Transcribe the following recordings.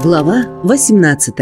Глава 18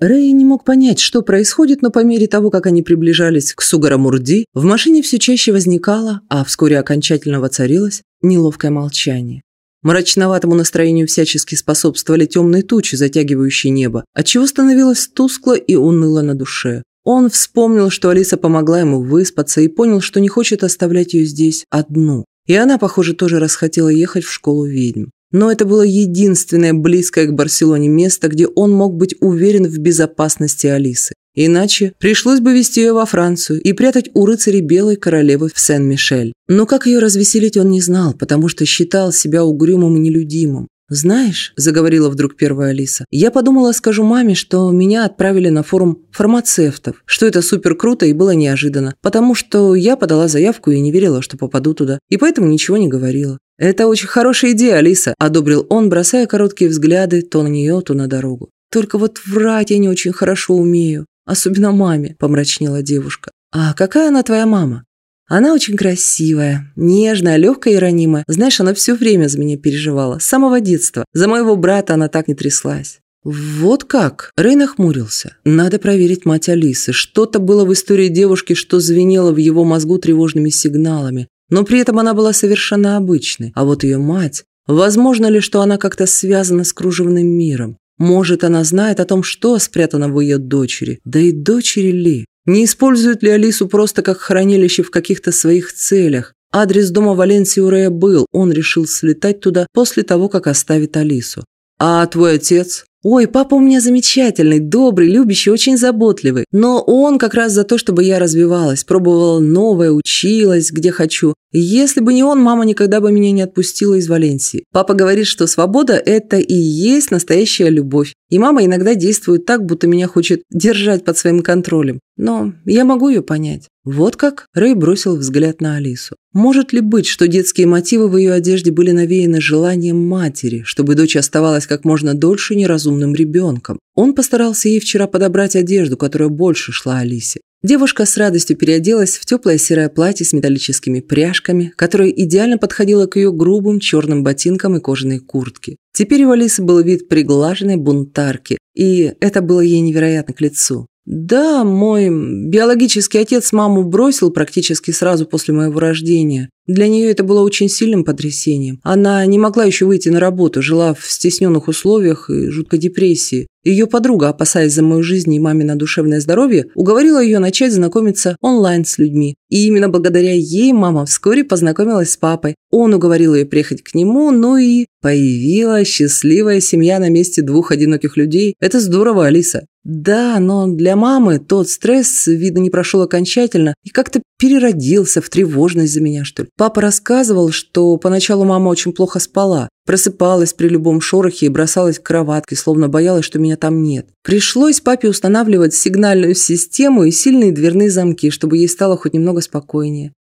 Рэй не мог понять, что происходит, но по мере того, как они приближались к Сугарамурди, в машине все чаще возникало, а вскоре окончательно воцарилось, неловкое молчание. Мрачноватому настроению всячески способствовали темные тучи, затягивающие небо, отчего становилось тускло и уныло на душе. Он вспомнил, что Алиса помогла ему выспаться и понял, что не хочет оставлять ее здесь одну. И она, похоже, тоже расхотела ехать в школу ведьм. Но это было единственное близкое к Барселоне место, где он мог быть уверен в безопасности Алисы. Иначе пришлось бы везти ее во Францию и прятать у рыцарей Белой Королевы в Сен-Мишель. Но как ее развеселить он не знал, потому что считал себя угрюмым и нелюдимым. «Знаешь», – заговорила вдруг первая Алиса, – «я подумала, скажу маме, что меня отправили на форум фармацевтов, что это супер круто и было неожиданно, потому что я подала заявку и не верила, что попаду туда, и поэтому ничего не говорила. «Это очень хорошая идея, Алиса», – одобрил он, бросая короткие взгляды то на нее, то на дорогу. «Только вот врать я не очень хорошо умею, особенно маме», – помрачнела девушка. «А какая она твоя мама?» Она очень красивая, нежная, легкая и ранимая. Знаешь, она все время за меня переживала, с самого детства. За моего брата она так не тряслась. «Вот как?» Рэй нахмурился. «Надо проверить мать Алисы. Что-то было в истории девушки, что звенело в его мозгу тревожными сигналами. Но при этом она была совершенно обычной. А вот ее мать... Возможно ли, что она как-то связана с кружевным миром? Может, она знает о том, что спрятано в ее дочери? Да и дочери ли? Не использует ли Алису просто как хранилище в каких-то своих целях? Адрес дома Валенсии у Рэя был, он решил слетать туда после того, как оставит Алису. «А твой отец?» «Ой, папа у меня замечательный, добрый, любящий, очень заботливый. Но он как раз за то, чтобы я развивалась, пробовала новое, училась, где хочу. Если бы не он, мама никогда бы меня не отпустила из Валенсии. Папа говорит, что свобода – это и есть настоящая любовь. И мама иногда действует так, будто меня хочет держать под своим контролем. Но я могу ее понять. Вот как Рэй бросил взгляд на Алису. Может ли быть, что детские мотивы в ее одежде были навеяны желанием матери, чтобы дочь оставалась как можно дольше неразумным ребенком? Он постарался ей вчера подобрать одежду, которая больше шла Алисе. Девушка с радостью переоделась в теплое серое платье с металлическими пряжками, которое идеально подходило к ее грубым черным ботинкам и кожаной куртке. Теперь у Алисы был вид приглаженной бунтарки, и это было ей невероятно к лицу. Да, мой биологический отец маму бросил практически сразу после моего рождения. Для нее это было очень сильным потрясением. Она не могла еще выйти на работу, жила в стесненных условиях и жуткой депрессии. Ее подруга, опасаясь за мою жизнь и мамино душевное здоровье, уговорила ее начать знакомиться онлайн с людьми. И именно благодаря ей мама вскоре познакомилась с папой. Он уговорил ее приехать к нему, ну и появилась счастливая семья на месте двух одиноких людей. Это здорово, Алиса. Да, но для мамы тот стресс, видно, не прошел окончательно и как-то переродился в тревожность за меня, что ли. Папа рассказывал, что поначалу мама очень плохо спала, просыпалась при любом шорохе и бросалась к кроватке, словно боялась, что меня там нет. Пришлось папе устанавливать сигнальную систему и сильные дверные замки, чтобы ей стало хоть немного спокойнее.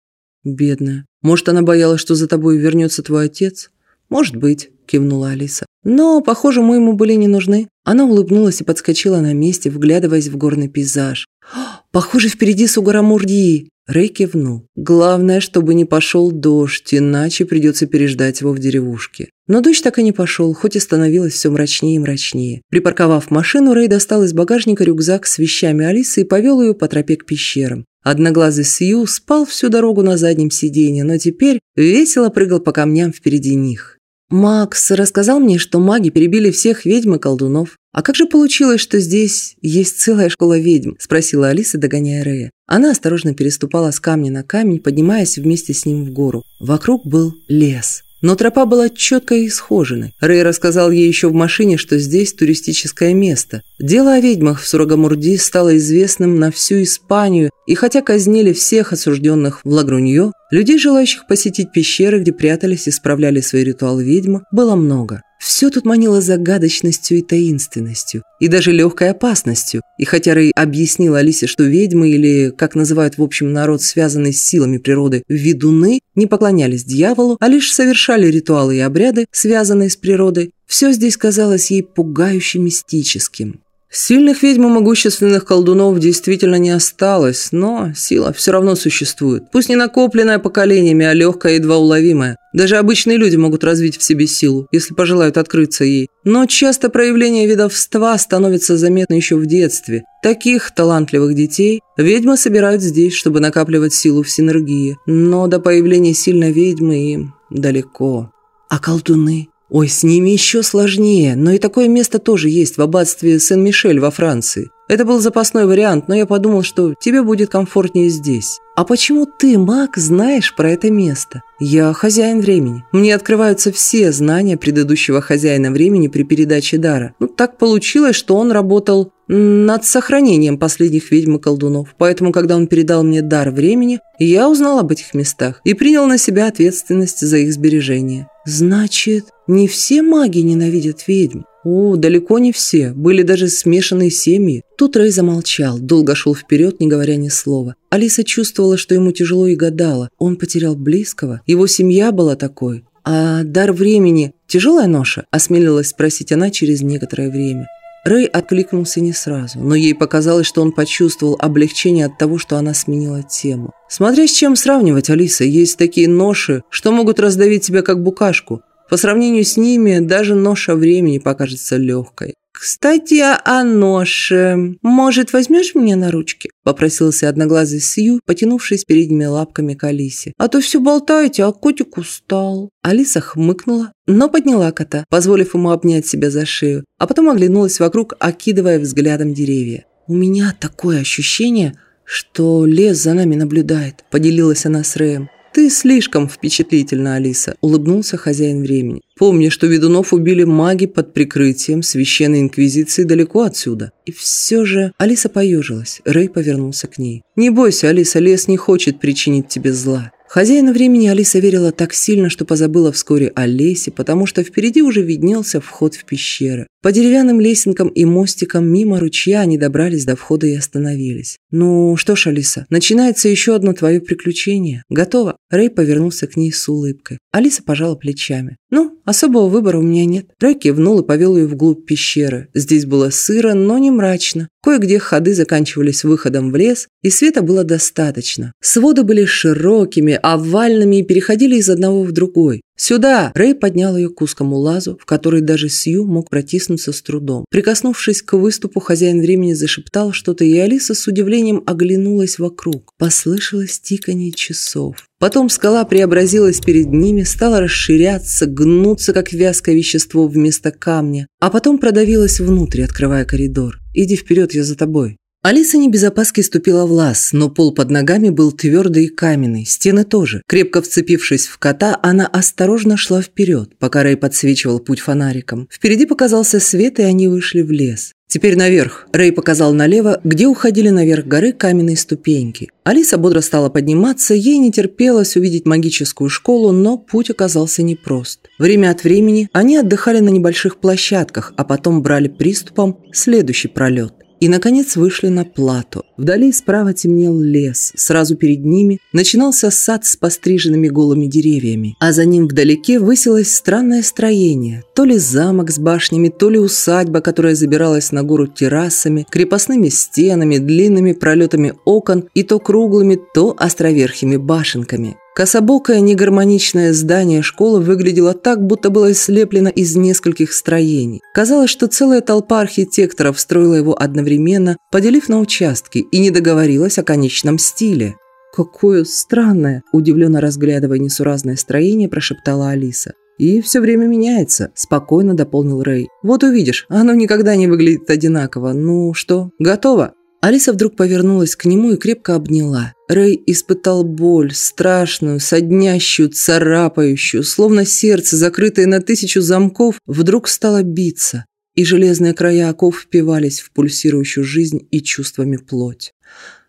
Бедная. Может, она боялась, что за тобой вернется твой отец? Может быть кивнула Алиса. Но, похоже, мы ему были не нужны. Она улыбнулась и подскочила на месте, вглядываясь в горный пейзаж. «Похоже, впереди Сугарамурди!» Рэй кивнул. «Главное, чтобы не пошел дождь, иначе придется переждать его в деревушке». Но дождь так и не пошел, хоть и становилось все мрачнее и мрачнее. Припарковав машину, Рэй достал из багажника рюкзак с вещами Алисы и повел ее по тропе к пещерам. Одноглазый Сью спал всю дорогу на заднем сиденье, но теперь весело прыгал по камням впереди них. Макс рассказал мне, что маги перебили всех ведьм и колдунов. А как же получилось, что здесь есть целая школа ведьм? Спросила Алиса, догоняя Рея. Она осторожно переступала с камня на камень, поднимаясь вместе с ним в гору. Вокруг был лес. Но тропа была четко и. Рэй рассказал ей еще в машине, что здесь туристическое место. Дело о ведьмах в Сурагамурди стало известным на всю Испанию, и хотя казнили всех осужденных в Лагруньо, людей, желающих посетить пещеры, где прятались и справляли свои ритуалы ведьмы, было много. Все тут манило загадочностью и таинственностью, и даже легкой опасностью. И хотя Рэй объяснил Алисе, что ведьмы, или, как называют в общем народ, связанный с силами природы, ведуны, не поклонялись дьяволу, а лишь совершали ритуалы и обряды, связанные с природой, все здесь казалось ей пугающе мистическим. Сильных ведьм и могущественных колдунов действительно не осталось, но сила все равно существует. Пусть не накопленная поколениями, а легкая и едва уловимая. Даже обычные люди могут развить в себе силу, если пожелают открыться ей. Но часто проявление ведовства становится заметно еще в детстве. Таких талантливых детей ведьмы собирают здесь, чтобы накапливать силу в синергии. Но до появления сильной ведьмы им далеко. А колдуны? Ой, с ними еще сложнее, но и такое место тоже есть в аббатстве Сен-Мишель во Франции. Это был запасной вариант, но я подумал, что тебе будет комфортнее здесь. А почему ты, маг, знаешь про это место? Я хозяин времени. Мне открываются все знания предыдущего хозяина времени при передаче дара. Ну, так получилось, что он работал над сохранением последних ведьм и колдунов. Поэтому, когда он передал мне дар времени, я узнал об этих местах и принял на себя ответственность за их сбережение. Значит, не все маги ненавидят ведьм. О, далеко не все. Были даже смешанные семьи. Тут Рэй замолчал, долго шел вперед, не говоря ни слова. Алиса чувствовала, что ему тяжело и гадала. Он потерял близкого, его семья была такой. А дар времени – тяжелая ноша? Осмелилась спросить она через некоторое время. Рэй откликнулся не сразу, но ей показалось, что он почувствовал облегчение от того, что она сменила тему. Смотря с чем сравнивать, Алиса, есть такие ноши, что могут раздавить тебя как букашку. По сравнению с ними даже ноша времени покажется легкой. «Кстати, о ноше. Может, возьмешь меня на ручки?» – попросился одноглазый Сью, потянувшись передними лапками к Алисе. «А то все болтаете, а котик устал». Алиса хмыкнула, но подняла кота, позволив ему обнять себя за шею, а потом оглянулась вокруг, окидывая взглядом деревья. «У меня такое ощущение, что лес за нами наблюдает», – поделилась она с Рэем. «Ты слишком впечатлительна, Алиса», – улыбнулся хозяин времени. «Помни, что ведунов убили маги под прикрытием священной инквизиции далеко отсюда». И все же Алиса поежилась. Рэй повернулся к ней. «Не бойся, Алиса, лес не хочет причинить тебе зла. Хозяина времени Алиса верила так сильно, что позабыла вскоре о лесе, потому что впереди уже виднелся вход в пещеры. По деревянным лесенкам и мостикам мимо ручья они добрались до входа и остановились. «Ну что ж, Алиса, начинается еще одно твое приключение. Готово?» Рэй повернулся к ней с улыбкой. Алиса пожала плечами. «Ну, особого выбора у меня нет». Рэй кивнул и повел ее вглубь пещеры. Здесь было сыро, но не мрачно. Кое-где ходы заканчивались выходом в лес, и света было достаточно. Своды были широкими, овальными и переходили из одного в другой. «Сюда!» Рэй поднял ее к узкому лазу, в который даже Сью мог протиснуться с трудом. Прикоснувшись к выступу, хозяин времени зашептал что-то, и Алиса с удивлением оглянулась вокруг. Послышалось тиканье часов. Потом скала преобразилась перед ними, стала расширяться, гнуться, как вязкое вещество вместо камня, а потом продавилась внутрь, открывая коридор. «Иди вперед, я за тобой». Алиса не без опаски ступила в лаз, но пол под ногами был твердый и каменный, стены тоже. Крепко вцепившись в кота, она осторожно шла вперед, пока Рэй подсвечивал путь фонариком. Впереди показался свет, и они вышли в лес. «Теперь наверх!» Рэй показал налево, где уходили наверх горы каменные ступеньки. Алиса бодро стала подниматься, ей не терпелось увидеть магическую школу, но путь оказался непрост. Время от времени они отдыхали на небольших площадках, а потом брали приступом следующий пролет и, наконец, вышли на плато. Вдали справа темнел лес. Сразу перед ними начинался сад с постриженными голыми деревьями, а за ним вдалеке высилось странное строение. То ли замок с башнями, то ли усадьба, которая забиралась на гору террасами, крепостными стенами, длинными пролетами окон и то круглыми, то островерхими башенками. Кособокое негармоничное здание школы выглядело так, будто было слеплено из нескольких строений. Казалось, что целая толпа архитекторов строила его одновременно, поделив на участки, и не договорилась о конечном стиле. «Какое странное!» – удивленно разглядывая несуразное строение, прошептала Алиса. «И все время меняется», – спокойно дополнил Рэй. «Вот увидишь, оно никогда не выглядит одинаково. Ну что, готово?» Алиса вдруг повернулась к нему и крепко обняла. Рэй испытал боль, страшную, соднящую, царапающую, словно сердце, закрытое на тысячу замков, вдруг стало биться, и железные края оков впивались в пульсирующую жизнь и чувствами плоть.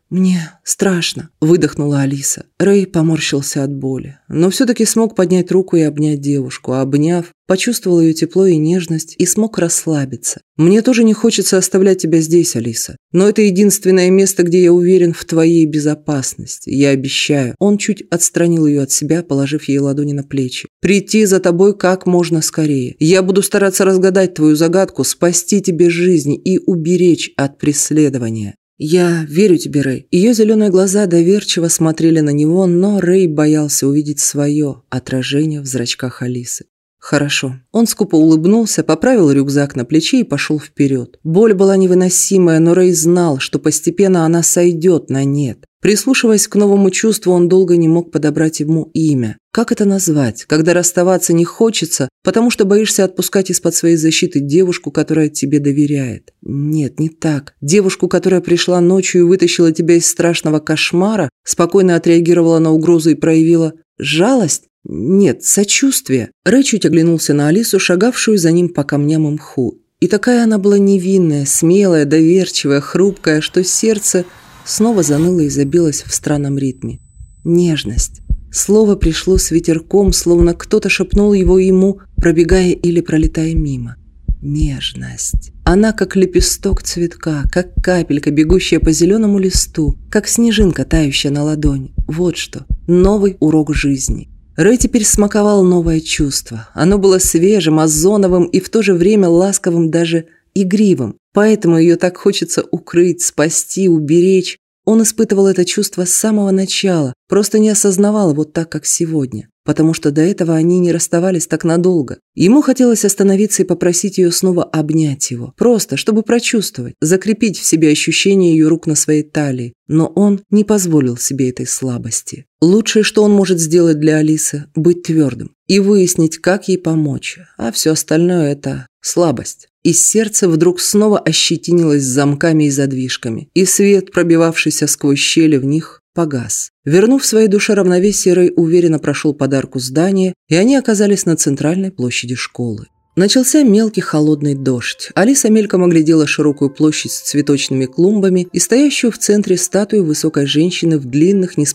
«Мне страшно», – выдохнула Алиса. Рэй поморщился от боли, но все-таки смог поднять руку и обнять девушку, обняв, почувствовал ее тепло и нежность и смог расслабиться. «Мне тоже не хочется оставлять тебя здесь, Алиса, но это единственное место, где я уверен в твоей безопасности, я обещаю». Он чуть отстранил ее от себя, положив ей ладони на плечи. Прийти за тобой как можно скорее. Я буду стараться разгадать твою загадку, спасти тебе жизнь и уберечь от преследования. «Я верю тебе, Рэй». Ее зеленые глаза доверчиво смотрели на него, но Рэй боялся увидеть свое отражение в зрачках Алисы. «Хорошо». Он скупо улыбнулся, поправил рюкзак на плече и пошел вперед. Боль была невыносимая, но Рэй знал, что постепенно она сойдет на нет. Прислушиваясь к новому чувству, он долго не мог подобрать ему имя. Как это назвать, когда расставаться не хочется, потому что боишься отпускать из-под своей защиты девушку, которая тебе доверяет? Нет, не так. Девушку, которая пришла ночью и вытащила тебя из страшного кошмара, спокойно отреагировала на угрозу и проявила жалость? Нет, сочувствие. Рэй чуть оглянулся на Алису, шагавшую за ним по камням и мху. И такая она была невинная, смелая, доверчивая, хрупкая, что сердце снова заныло и забилось в странном ритме. Нежность. Слово пришло с ветерком, словно кто-то шепнул его ему, пробегая или пролетая мимо. Нежность. Она как лепесток цветка, как капелька, бегущая по зеленому листу, как снежинка, тающая на ладони. Вот что. Новый урок жизни. Рэй теперь смаковал новое чувство. Оно было свежим, озоновым и в то же время ласковым, даже игривым. Поэтому ее так хочется укрыть, спасти, уберечь. Он испытывал это чувство с самого начала, просто не осознавал его так, как сегодня, потому что до этого они не расставались так надолго. Ему хотелось остановиться и попросить ее снова обнять его, просто, чтобы прочувствовать, закрепить в себе ощущение ее рук на своей талии, но он не позволил себе этой слабости. Лучшее, что он может сделать для Алисы – быть твердым и выяснить, как ей помочь, а все остальное – это слабость и сердце вдруг снова ощетинилось замками и задвижками, и свет, пробивавшийся сквозь щели в них, погас. Вернув своей душе равновесие, Рэй уверенно прошел подарку здания, и они оказались на центральной площади школы. Начался мелкий холодный дождь. Алиса мельком оглядела широкую площадь с цветочными клумбами и стоящую в центре статую высокой женщины в длинных, не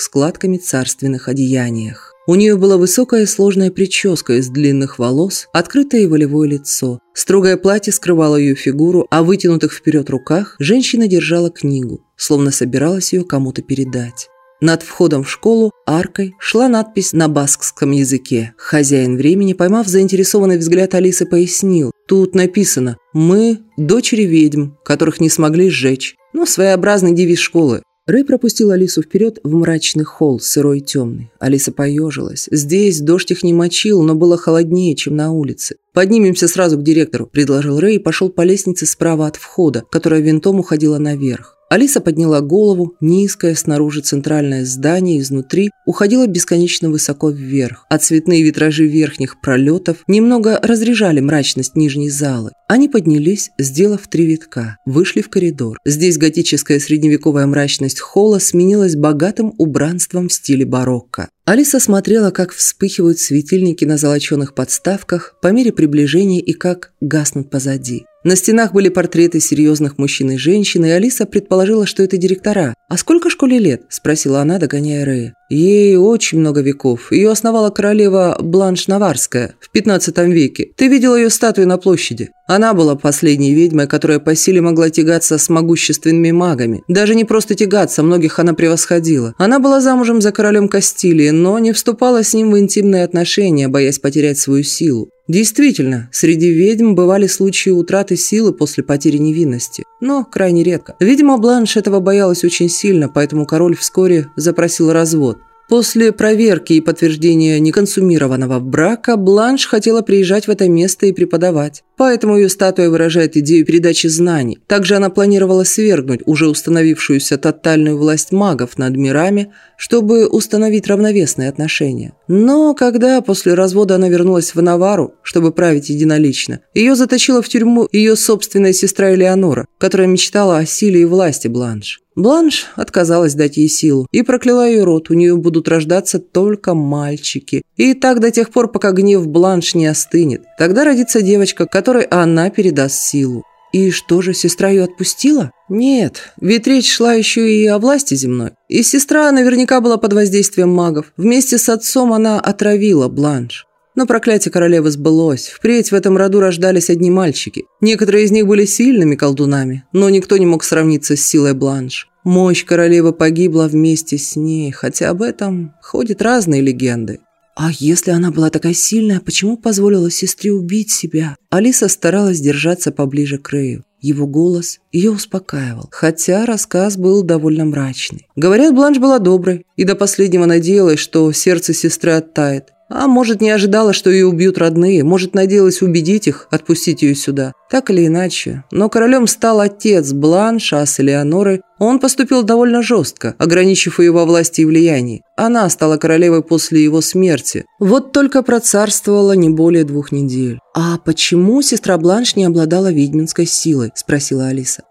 складками царственных одеяниях. У нее была высокая сложная прическа из длинных волос, открытое волевое лицо. Строгое платье скрывало ее фигуру, а в вытянутых вперед руках женщина держала книгу, словно собиралась ее кому-то передать. Над входом в школу аркой шла надпись на баскском языке. Хозяин времени, поймав заинтересованный взгляд Алисы, пояснил. Тут написано «Мы – дочери ведьм, которых не смогли сжечь». Ну, своеобразный девиз школы. Рэй пропустил Алису вперед в мрачный холл, сырой и темный. Алиса поежилась. Здесь дождь их не мочил, но было холоднее, чем на улице. «Поднимемся сразу к директору», – предложил Рэй и пошел по лестнице справа от входа, которая винтом уходила наверх. Алиса подняла голову, низкое снаружи центральное здание изнутри уходило бесконечно высоко вверх, а цветные витражи верхних пролетов немного разряжали мрачность нижней залы. Они поднялись, сделав три витка, вышли в коридор. Здесь готическая средневековая мрачность холла сменилась богатым убранством в стиле барокко. Алиса смотрела, как вспыхивают светильники на золоченых подставках по мере приближения и как гаснут позади. На стенах были портреты серьезных мужчин и женщин, и Алиса предположила, что это директора. «А сколько школе лет?» – спросила она, догоняя Рэя. Ей очень много веков. Ее основала королева Бланш Наварская в 15 веке. Ты видела ее статую на площади? Она была последней ведьмой, которая по силе могла тягаться с могущественными магами. Даже не просто тягаться, многих она превосходила. Она была замужем за королем Кастилии, но не вступала с ним в интимные отношения, боясь потерять свою силу. Действительно, среди ведьм бывали случаи утраты силы после потери невинности, но крайне редко. Видимо, Бланш этого боялась очень сильно, поэтому король вскоре запросил развод. После проверки и подтверждения неконсумированного брака Бланш хотела приезжать в это место и преподавать. Поэтому ее статуя выражает идею передачи знаний. Также она планировала свергнуть уже установившуюся тотальную власть магов над мирами, чтобы установить равновесные отношения. Но когда после развода она вернулась в Навару, чтобы править единолично, ее заточила в тюрьму ее собственная сестра Элеонора, которая мечтала о силе и власти Бланш. Бланш отказалась дать ей силу и прокляла ее рот, у нее будут рождаться только мальчики. И так до тех пор, пока гнев Бланш не остынет. Тогда родится девочка, которой она передаст силу. И что же, сестра ее отпустила? Нет, ведь речь шла еще и о власти земной. И сестра наверняка была под воздействием магов. Вместе с отцом она отравила Бланш. Но проклятие королевы сбылось. Впредь в этом роду рождались одни мальчики. Некоторые из них были сильными колдунами, но никто не мог сравниться с силой Бланш. Мощь королевы погибла вместе с ней, хотя об этом ходят разные легенды. А если она была такая сильная, почему позволила сестре убить себя? Алиса старалась держаться поближе к Рэю. Его голос ее успокаивал, хотя рассказ был довольно мрачный. Говорят, Бланш была доброй и до последнего надеялась, что сердце сестры оттает. А может, не ожидала, что ее убьют родные, может, надеялась убедить их, отпустить ее сюда. Так или иначе. Но королем стал отец Бланша с Элеонорой. Он поступил довольно жестко, ограничив ее во власти и влиянии. Она стала королевой после его смерти. Вот только процарствовала не более двух недель. «А почему сестра Бланш не обладала ведьминской силой?» – спросила Алиса.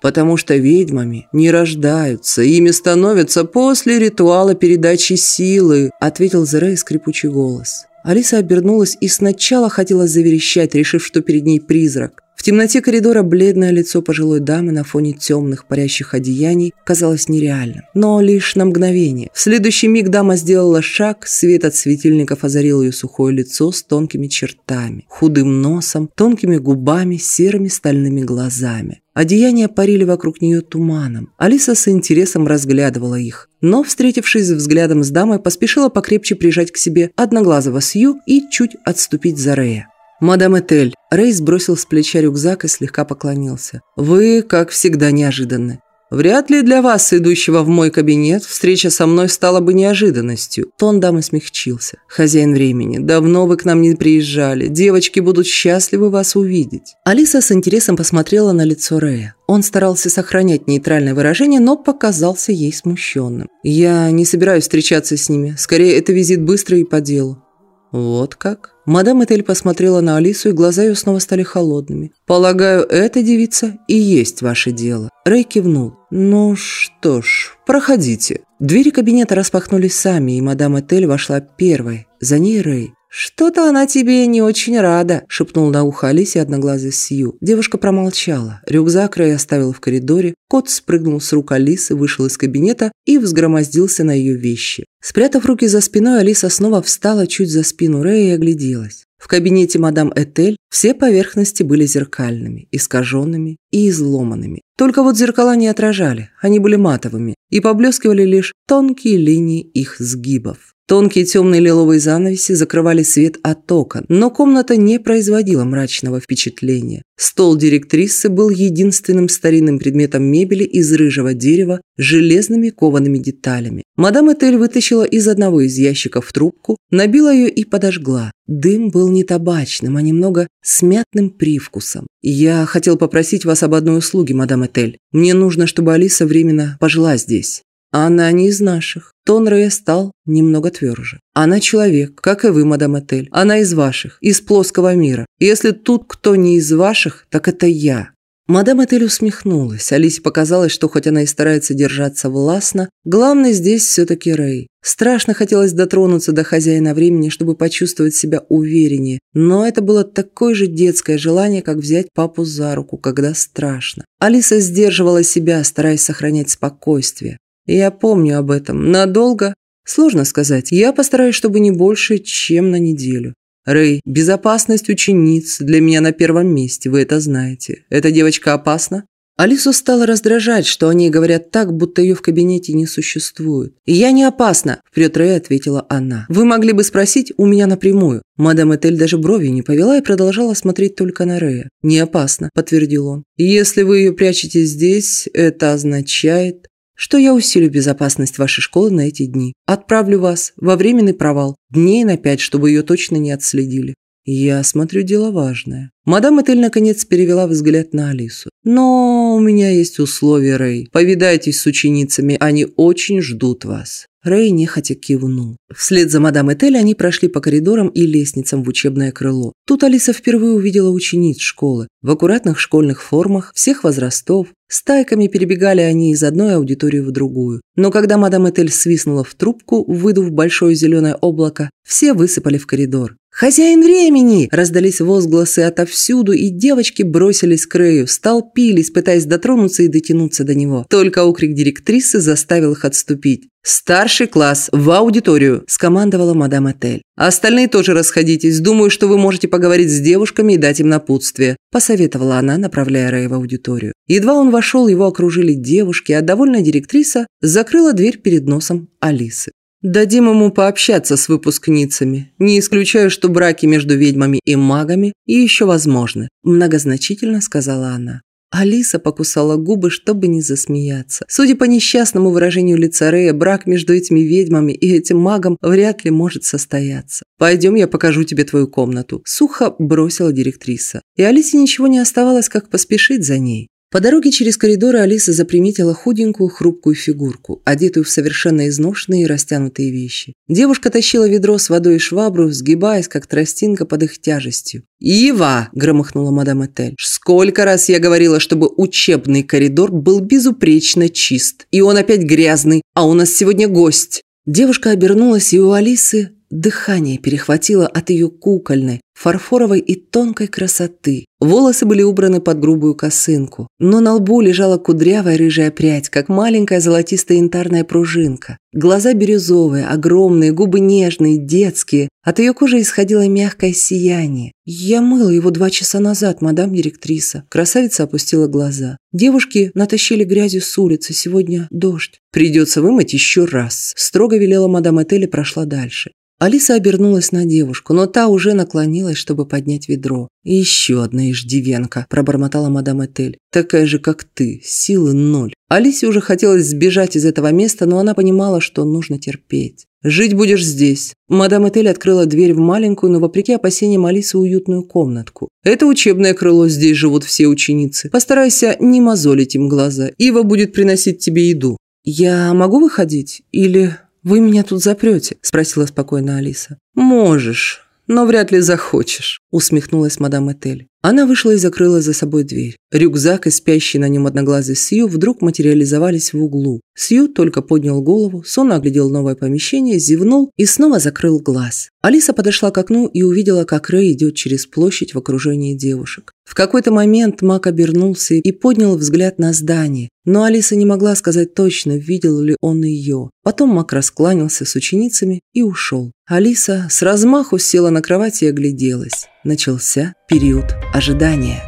Потому что ведьмами не рождаются, ими становятся после ритуала передачи силы», ответил Зерей скрипучий голос. Алиса обернулась и сначала хотела заверещать, решив, что перед ней призрак. В темноте коридора бледное лицо пожилой дамы на фоне темных парящих одеяний казалось нереальным. Но лишь на мгновение. В следующий миг дама сделала шаг, свет от светильников озарил ее сухое лицо с тонкими чертами, худым носом, тонкими губами, серыми стальными глазами. Одеяния парили вокруг нее туманом. Алиса с интересом разглядывала их. Но, встретившись взглядом с дамой, поспешила покрепче прижать к себе одноглазого Сью и чуть отступить за Рея. «Мадам Этель». Рэй сбросил с плеча рюкзак и слегка поклонился. «Вы, как всегда, неожиданны. Вряд ли для вас, идущего в мой кабинет, встреча со мной стала бы неожиданностью». Тон дамы смягчился. «Хозяин времени, давно вы к нам не приезжали. Девочки будут счастливы вас увидеть». Алиса с интересом посмотрела на лицо Рэя. Он старался сохранять нейтральное выражение, но показался ей смущенным. «Я не собираюсь встречаться с ними. Скорее, это визит быстрый и по делу». «Вот как?» Мадам Этель посмотрела на Алису, и глаза ее снова стали холодными. «Полагаю, эта девица и есть ваше дело». Рэй кивнул. «Ну что ж, проходите». Двери кабинета распахнулись сами, и мадам Этель вошла первой. За ней Рэй. «Что-то она тебе не очень рада», – шепнул на ухо Алисе одноглазый Сью. Девушка промолчала. Рюкзак Рэй оставил в коридоре. Кот спрыгнул с рук Алисы, вышел из кабинета и взгромоздился на ее вещи. Спрятав руки за спиной, Алиса снова встала чуть за спину Рэя и огляделась. В кабинете мадам Этель все поверхности были зеркальными, искаженными и изломанными. Только вот зеркала не отражали, они были матовыми и поблескивали лишь тонкие линии их сгибов. Тонкие темные лиловые занавеси закрывали свет от окон, но комната не производила мрачного впечатления. Стол директрисы был единственным старинным предметом мебели из рыжего дерева с железными коваными деталями. Мадам Этель вытащила из одного из ящиков трубку, набила ее и подожгла. Дым был не табачным, а немного с мятным привкусом. «Я хотел попросить вас об одной услуге, мадам Этель. Мне нужно, чтобы Алиса временно пожила здесь». Она не из наших. Тон Рэя стал немного тверже. Она человек, как и вы, мадам Этель. Она из ваших, из плоского мира. Если тут кто не из ваших, так это я. Мадам Этель усмехнулась. Алисе показалось, что хоть она и старается держаться властно, главный здесь все-таки Рэй. Страшно хотелось дотронуться до хозяина времени, чтобы почувствовать себя увереннее, но это было такое же детское желание, как взять папу за руку, когда страшно. Алиса сдерживала себя, стараясь сохранять спокойствие. Я помню об этом. Надолго? Сложно сказать. Я постараюсь, чтобы не больше, чем на неделю. Рэй, безопасность учениц для меня на первом месте, вы это знаете. Эта девочка опасна? Алису стало раздражать, что они говорят так, будто ее в кабинете не существует. «Я не опасна», – вперед Рэй ответила она. «Вы могли бы спросить у меня напрямую». Мадам Этель даже брови не повела и продолжала смотреть только на Рэя. «Не опасно», – подтвердил он. «Если вы ее прячете здесь, это означает...» что я усилю безопасность вашей школы на эти дни. Отправлю вас во временный провал, дней на пять, чтобы ее точно не отследили. Я смотрю, дело важное. Мадам Этель наконец перевела взгляд на Алису. Но у меня есть условия, Рэй. Повидайтесь с ученицами, они очень ждут вас. Рэй нехотя кивнул. Вслед за мадам Этель они прошли по коридорам и лестницам в учебное крыло. Тут Алиса впервые увидела учениц школы. В аккуратных школьных формах, всех возрастов. Стайками перебегали они из одной аудитории в другую. Но когда мадам Этель свистнула в трубку, выдув большое зеленое облако, все высыпали в коридор. «Хозяин времени!» – раздались возгласы отовсюду, и девочки бросились к Рэю, столпились, пытаясь дотронуться и дотянуться до него. Только окрик директрисы заставил их отступить. «Старший класс, в аудиторию!» – скомандовала мадам Этель. «Остальные тоже расходитесь. Думаю, что вы можете поговорить с девушками и дать им напутствие», – посоветовала она, направляя Рэя в аудиторию. Едва он вошел, его окружили девушки, а довольная директриса закрыла дверь перед носом Алисы. Дадим ему пообщаться с выпускницами. Не исключаю, что браки между ведьмами и магами и еще возможны», – многозначительно сказала она. Алиса покусала губы, чтобы не засмеяться. Судя по несчастному выражению лица Рея, брак между этими ведьмами и этим магом вряд ли может состояться. «Пойдем, я покажу тебе твою комнату», – сухо бросила директриса. И Алисе ничего не оставалось, как поспешить за ней. По дороге через коридоры Алиса заприметила худенькую, хрупкую фигурку, одетую в совершенно изношенные и растянутые вещи. Девушка тащила ведро с водой и швабру, сгибаясь, как тростинка под их тяжестью. «Ива!» – громыхнула мадам Этель. «Сколько раз я говорила, чтобы учебный коридор был безупречно чист. И он опять грязный, а у нас сегодня гость». Девушка обернулась, и у Алисы Дыхание перехватило от ее кукольной, фарфоровой и тонкой красоты. Волосы были убраны под грубую косынку, но на лбу лежала кудрявая рыжая прядь, как маленькая золотистая янтарная пружинка. Глаза бирюзовые, огромные, губы нежные, детские. От ее кожи исходило мягкое сияние. «Я мыла его два часа назад, мадам директриса». Красавица опустила глаза. «Девушки натащили грязью с улицы, сегодня дождь». «Придется вымыть еще раз», – строго велела мадам Этель и прошла дальше. Алиса обернулась на девушку, но та уже наклонилась, чтобы поднять ведро. «Еще одна иждивенка», – пробормотала мадам Этель. «Такая же, как ты, силы ноль». Алисе уже хотелось сбежать из этого места, но она понимала, что нужно терпеть. «Жить будешь здесь». Мадам Этель открыла дверь в маленькую, но вопреки опасениям Алисы уютную комнатку. «Это учебное крыло, здесь живут все ученицы. Постарайся не мозолить им глаза. Ива будет приносить тебе еду». «Я могу выходить? Или «Вы меня тут запрете?» – спросила спокойно Алиса. «Можешь, но вряд ли захочешь», – усмехнулась мадам Этель. Она вышла и закрыла за собой дверь. Рюкзак и спящий на нем одноглазый Сью вдруг материализовались в углу. Сью только поднял голову, сонно оглядел новое помещение, зевнул и снова закрыл глаз. Алиса подошла к окну и увидела, как Рэй идет через площадь в окружении девушек. В какой-то момент Мак обернулся и поднял взгляд на здание, но Алиса не могла сказать точно, видел ли он ее. Потом Мак раскланялся с ученицами и ушел. Алиса с размаху села на кровати и огляделась. Начался период ожидания.